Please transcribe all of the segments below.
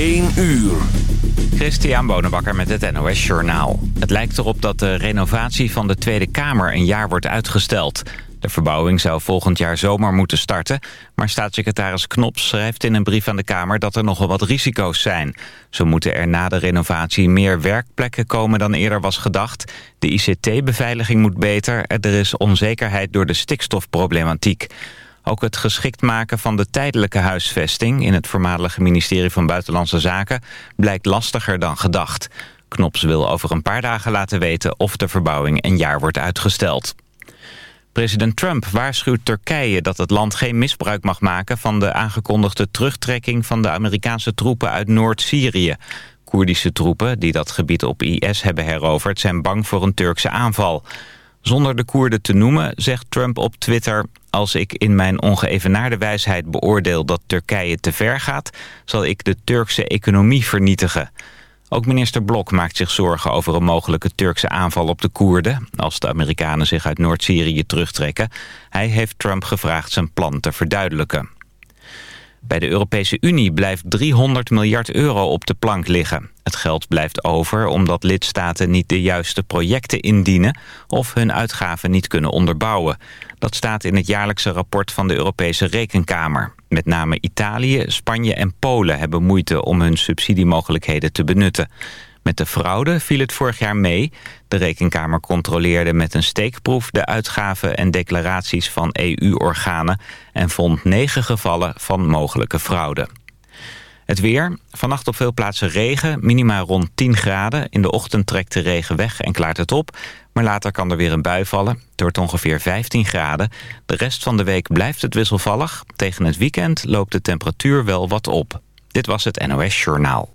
1 uur. Christian Bonenbakker met het NOS Journaal. Het lijkt erop dat de renovatie van de Tweede Kamer een jaar wordt uitgesteld. De verbouwing zou volgend jaar zomer moeten starten... maar staatssecretaris Knops schrijft in een brief aan de Kamer... dat er nogal wat risico's zijn. Zo moeten er na de renovatie meer werkplekken komen dan eerder was gedacht. De ICT-beveiliging moet beter. Er is onzekerheid door de stikstofproblematiek. Ook het geschikt maken van de tijdelijke huisvesting... in het voormalige ministerie van Buitenlandse Zaken... blijkt lastiger dan gedacht. Knops wil over een paar dagen laten weten... of de verbouwing een jaar wordt uitgesteld. President Trump waarschuwt Turkije dat het land geen misbruik mag maken... van de aangekondigde terugtrekking van de Amerikaanse troepen uit Noord-Syrië. Koerdische troepen die dat gebied op IS hebben heroverd... zijn bang voor een Turkse aanval. Zonder de Koerden te noemen zegt Trump op Twitter... als ik in mijn ongeëvenaarde wijsheid beoordeel dat Turkije te ver gaat... zal ik de Turkse economie vernietigen. Ook minister Blok maakt zich zorgen over een mogelijke Turkse aanval op de Koerden... als de Amerikanen zich uit Noord-Syrië terugtrekken. Hij heeft Trump gevraagd zijn plan te verduidelijken. Bij de Europese Unie blijft 300 miljard euro op de plank liggen. Het geld blijft over omdat lidstaten niet de juiste projecten indienen... of hun uitgaven niet kunnen onderbouwen. Dat staat in het jaarlijkse rapport van de Europese Rekenkamer. Met name Italië, Spanje en Polen hebben moeite om hun subsidiemogelijkheden te benutten. Met de fraude viel het vorig jaar mee. De Rekenkamer controleerde met een steekproef de uitgaven en declaraties van EU-organen... en vond negen gevallen van mogelijke fraude. Het weer. Vannacht op veel plaatsen regen, minima rond 10 graden. In de ochtend trekt de regen weg en klaart het op. Maar later kan er weer een bui vallen. Het wordt ongeveer 15 graden. De rest van de week blijft het wisselvallig. Tegen het weekend loopt de temperatuur wel wat op. Dit was het NOS Journaal.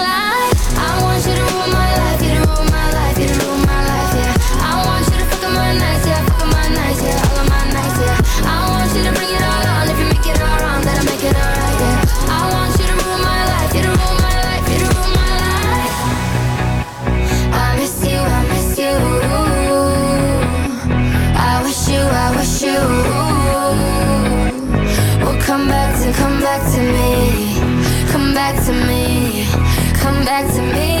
back to me.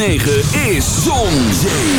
9 is Zon, Zee,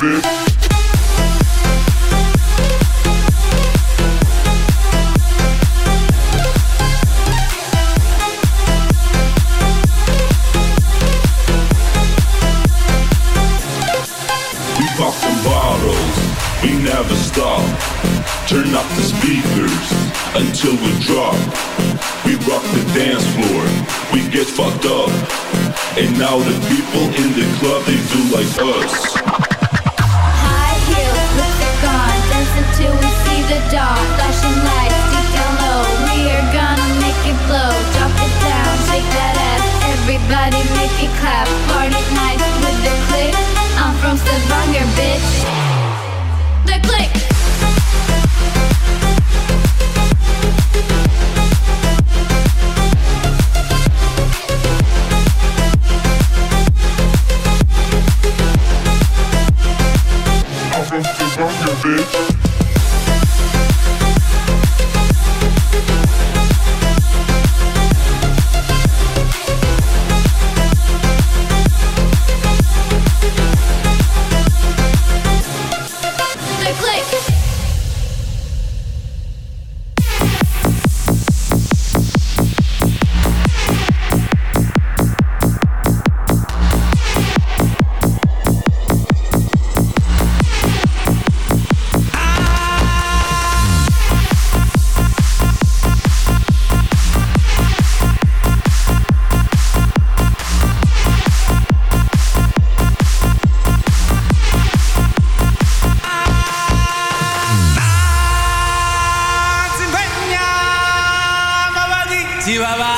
Bitch. Cibaba.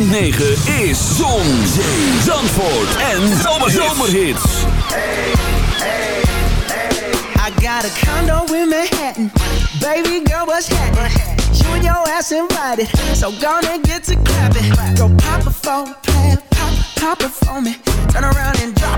Is Zon, Zee, Zandvoort en Zomerhits. Hey, hey, hey. I got a condo in Manhattan. Baby girl, what's happening? You and your ass invited. So gonna get to clapping. Go pop a phone, pop, pop it for me.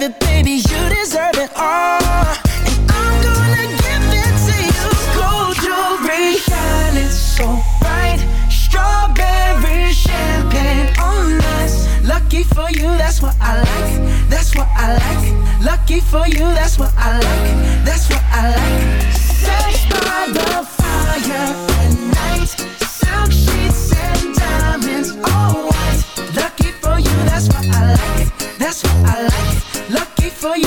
Deserve it, baby. You deserve it all. And I'm gonna give it to you. Gold jewelry shining so bright. Strawberry champagne on us. Lucky for you, that's what I like. That's what I like. Lucky for you, that's what I like. That's what I like. Sex by the fire at night. Silk sheets and diamonds, all white. Lucky for you, that's what I like. That's what I like. For you,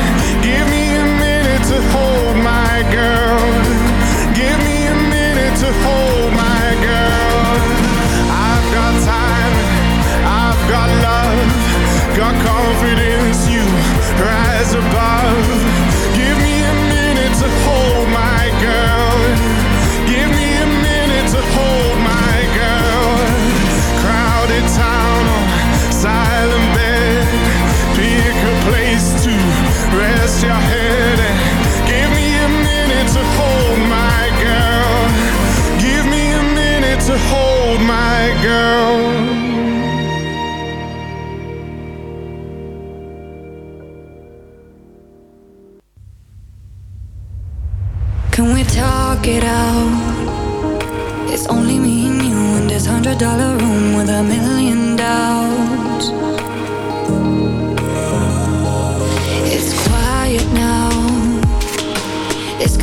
To hold my girl. Give me a minute to hold my girl. Can we talk it out? It's only me and you in this hundred dollar room with a million doubts.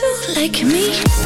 you're like me.